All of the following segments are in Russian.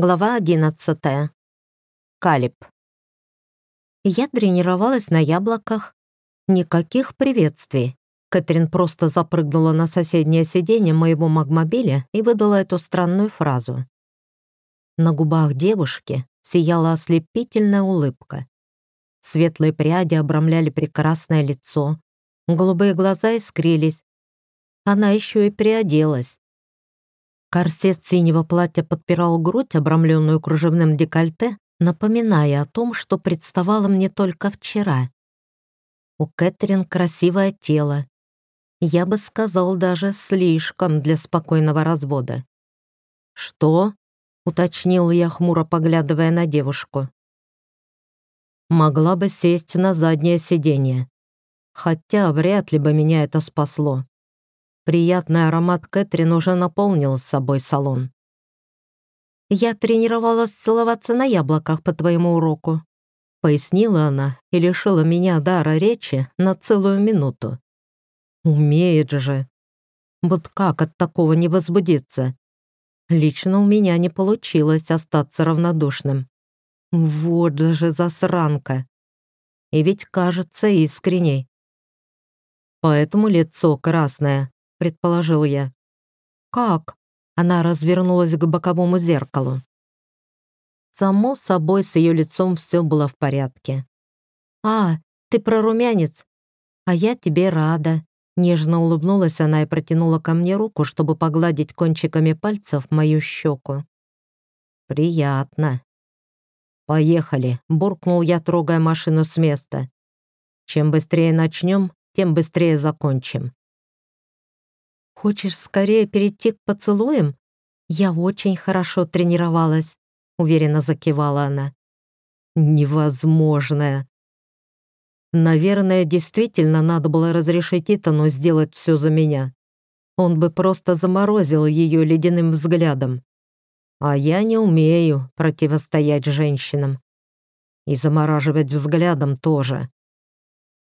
Глава 11. Калиб. Я тренировалась на яблоках. Никаких приветствий. Кэтрин просто запрыгнула на соседнее сиденье моего магмобиля и выдала эту странную фразу. На губах девушки сияла ослепительная улыбка. Светлые пряди обрамляли прекрасное лицо. Голубые глаза искрились. Она еще и приоделась. Корсет синего платья подпирал грудь, обрамленную кружевным декольте, напоминая о том, что представало мне только вчера. У Кэтрин красивое тело. Я бы сказал, даже слишком для спокойного развода. «Что?» — уточнил я, хмуро поглядывая на девушку. «Могла бы сесть на заднее сиденье. Хотя вряд ли бы меня это спасло. Приятный аромат Кэтрин уже наполнил с собой салон. «Я тренировалась целоваться на яблоках по твоему уроку», — пояснила она и лишила меня дара речи на целую минуту. «Умеет же! Вот как от такого не возбудиться?» Лично у меня не получилось остаться равнодушным. Вот же засранка! И ведь кажется искренней. Поэтому лицо красное, — предположил я. «Как?» — она развернулась к боковому зеркалу. Само собой, с ее лицом все было в порядке. «А, ты про румянец? А я тебе рада». Нежно улыбнулась она и протянула ко мне руку, чтобы погладить кончиками пальцев мою щеку. «Приятно». «Поехали», — буркнул я, трогая машину с места. «Чем быстрее начнем, тем быстрее закончим. Хочешь скорее перейти к поцелуям? Я очень хорошо тренировалась, уверенно закивала она. Невозможное. Наверное, действительно надо было разрешить Итану сделать все за меня. Он бы просто заморозил ее ледяным взглядом. А я не умею противостоять женщинам. И замораживать взглядом тоже.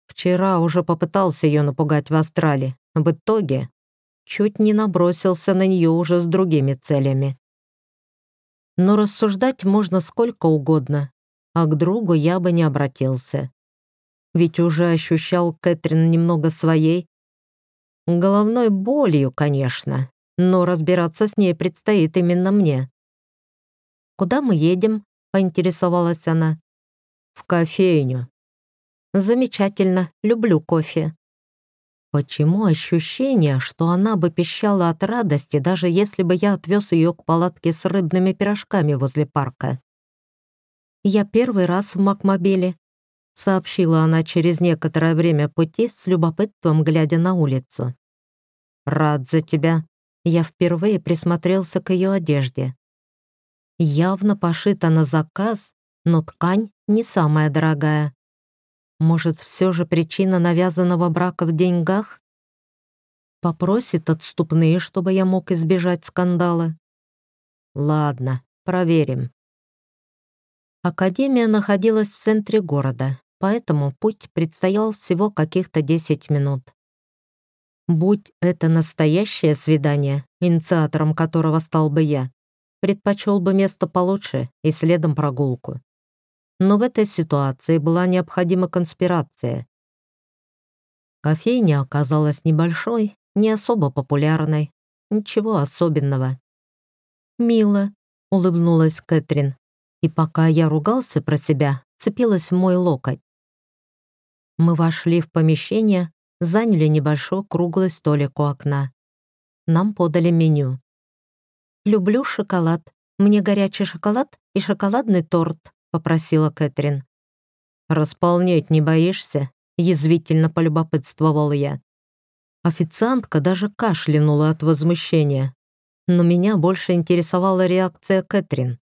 Вчера уже попытался ее напугать в Астрале. В итоге чуть не набросился на нее уже с другими целями. Но рассуждать можно сколько угодно, а к другу я бы не обратился. Ведь уже ощущал Кэтрин немного своей. Головной болью, конечно, но разбираться с ней предстоит именно мне. «Куда мы едем?» — поинтересовалась она. «В кофейню». «Замечательно, люблю кофе». Почему ощущение, что она бы пищала от радости, даже если бы я отвез ее к палатке с рыбными пирожками возле парка? «Я первый раз в Макмобиле», — сообщила она через некоторое время пути с любопытством, глядя на улицу. «Рад за тебя». Я впервые присмотрелся к ее одежде. Явно пошита на заказ, но ткань не самая дорогая. Может, все же причина навязанного брака в деньгах? Попросит отступные, чтобы я мог избежать скандала? Ладно, проверим. Академия находилась в центре города, поэтому путь предстоял всего каких-то 10 минут. Будь это настоящее свидание, инициатором которого стал бы я, предпочел бы место получше и следом прогулку но в этой ситуации была необходима конспирация. Кофейня оказалась небольшой, не особо популярной, ничего особенного. «Мило», — улыбнулась Кэтрин, и пока я ругался про себя, цепилась в мой локоть. Мы вошли в помещение, заняли небольшой круглый столик у окна. Нам подали меню. «Люблю шоколад. Мне горячий шоколад и шоколадный торт», — попросила Кэтрин. Располнять не боишься?» — язвительно полюбопытствовал я. Официантка даже кашлянула от возмущения, но меня больше интересовала реакция Кэтрин.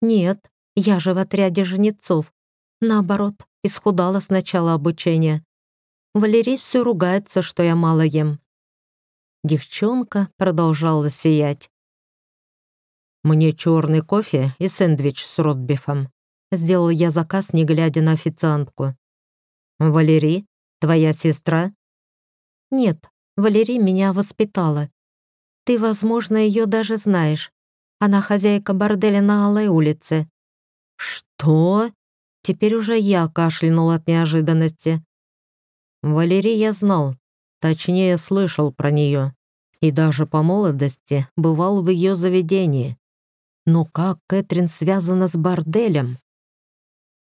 «Нет, я же в отряде жнецов. Наоборот, исхудала с начала обучения. Валерий все ругается, что я мало ем». Девчонка продолжала сиять. «Мне черный кофе и сэндвич с ротбифом», Сделал я заказ, не глядя на официантку. «Валерий, твоя сестра?» «Нет, Валерий меня воспитала. Ты, возможно, ее даже знаешь. Она хозяйка борделя на Алой улице». «Что?» Теперь уже я кашлянул от неожиданности. Валерий я знал, точнее слышал про нее, и даже по молодости бывал в ее заведении. Но как Кэтрин связана с борделем?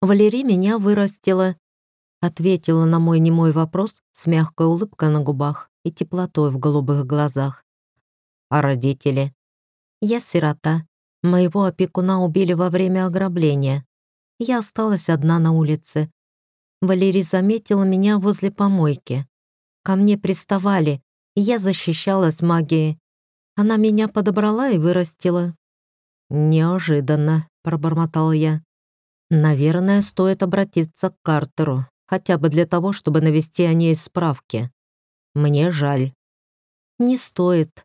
Валерий меня вырастила. Ответила на мой немой вопрос с мягкой улыбкой на губах и теплотой в голубых глазах. А родители? Я сирота. Моего опекуна убили во время ограбления. Я осталась одна на улице. Валерий заметила меня возле помойки. Ко мне приставали, и я защищалась магией. Она меня подобрала и вырастила. «Неожиданно», — пробормотал я. Наверное, стоит обратиться к Картеру, хотя бы для того, чтобы навести о ней справки. Мне жаль. Не стоит.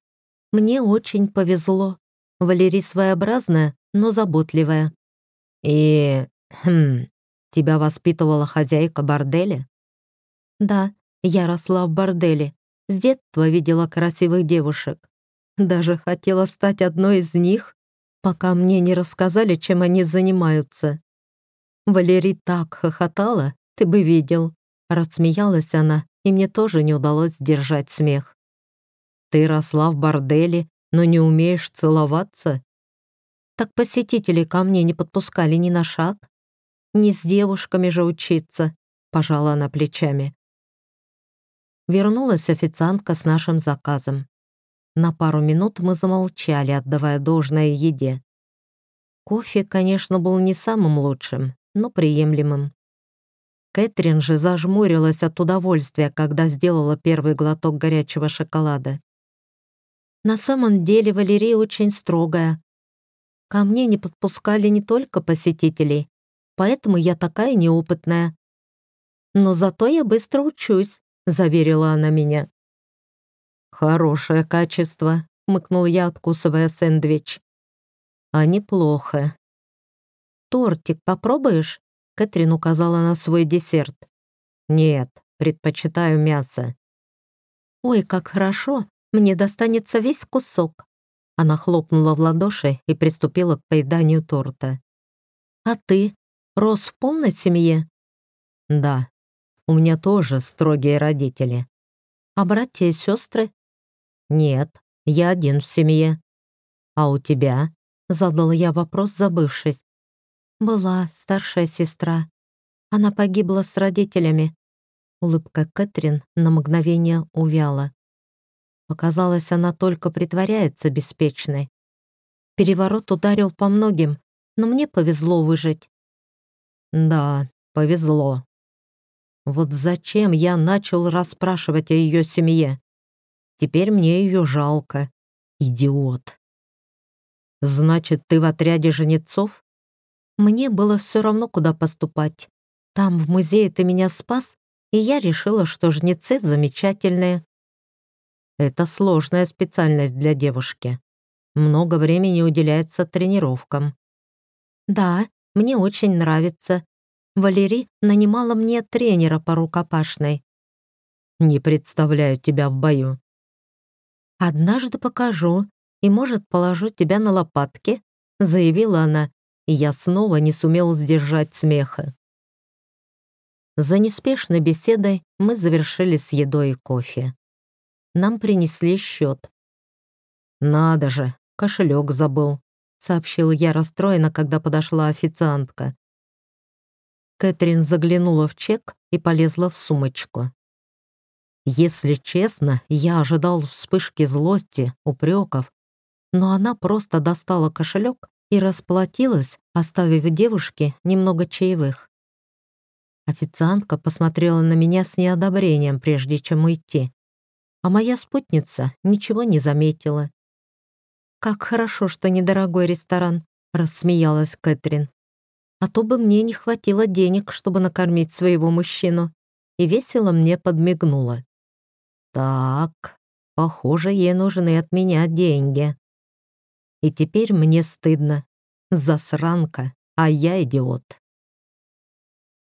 Мне очень повезло. Валерий своеобразная, но заботливая. И... Хм, тебя воспитывала хозяйка борделя? Да, я росла в борделе. С детства видела красивых девушек. Даже хотела стать одной из них, пока мне не рассказали, чем они занимаются. Валерий так хохотала, ты бы видел. Рассмеялась она, и мне тоже не удалось сдержать смех. Ты росла в борделе, но не умеешь целоваться? Так посетители ко мне не подпускали ни на шаг. Не с девушками же учиться, пожала она плечами. Вернулась официантка с нашим заказом. На пару минут мы замолчали, отдавая должное еде. Кофе, конечно, был не самым лучшим, но приемлемым. Кэтрин же зажмурилась от удовольствия, когда сделала первый глоток горячего шоколада. На самом деле Валерия очень строгая. Ко мне не подпускали не только посетителей, поэтому я такая неопытная. Но зато я быстро учусь, заверила она меня. «Хорошее качество», — мыкнул я, откусывая сэндвич. «А неплохо. «Тортик попробуешь?» — Кэтрин указала на свой десерт. «Нет, предпочитаю мясо». «Ой, как хорошо! Мне достанется весь кусок!» Она хлопнула в ладоши и приступила к поеданию торта. «А ты? Рос в полной семье?» «Да. У меня тоже строгие родители». «А братья и сестры?» «Нет, я один в семье». «А у тебя?» — задал я вопрос, забывшись. «Была старшая сестра. Она погибла с родителями». Улыбка Кэтрин на мгновение увяла. Показалось, она только притворяется беспечной. Переворот ударил по многим, но мне повезло выжить. Да, повезло. Вот зачем я начал расспрашивать о ее семье? Теперь мне ее жалко. Идиот. Значит, ты в отряде женицов? Мне было все равно, куда поступать. Там, в музее, ты меня спас, и я решила, что жнецы замечательные. Это сложная специальность для девушки. Много времени уделяется тренировкам. Да, мне очень нравится. Валерий нанимала мне тренера по рукопашной. Не представляю тебя в бою. Однажды покажу, и, может, положу тебя на лопатки», — заявила она я снова не сумел сдержать смеха. За неспешной беседой мы завершили с едой и кофе. Нам принесли счет. «Надо же, кошелек забыл», — сообщил я расстроенно, когда подошла официантка. Кэтрин заглянула в чек и полезла в сумочку. Если честно, я ожидал вспышки злости, упреков, но она просто достала кошелек и расплатилась, оставив девушке немного чаевых. Официантка посмотрела на меня с неодобрением, прежде чем уйти. А моя спутница ничего не заметила. «Как хорошо, что недорогой ресторан», — рассмеялась Кэтрин. «А то бы мне не хватило денег, чтобы накормить своего мужчину». И весело мне подмигнула. «Так, похоже, ей нужны от меня деньги». И теперь мне стыдно. Засранка, а я идиот.